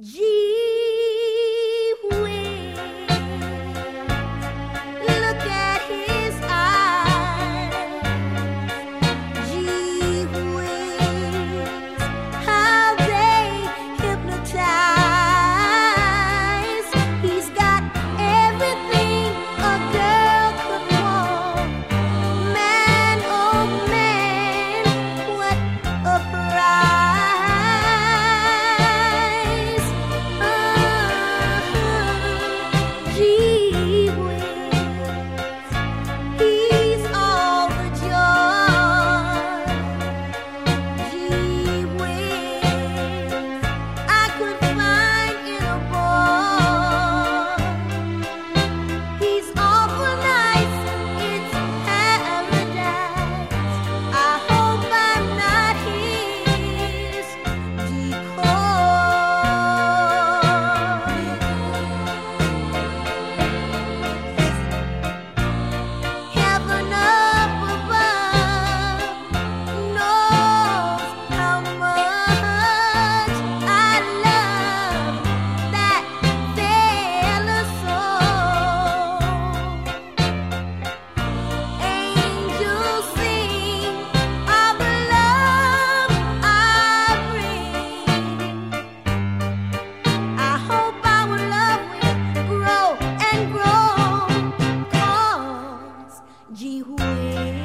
Jesus. 机会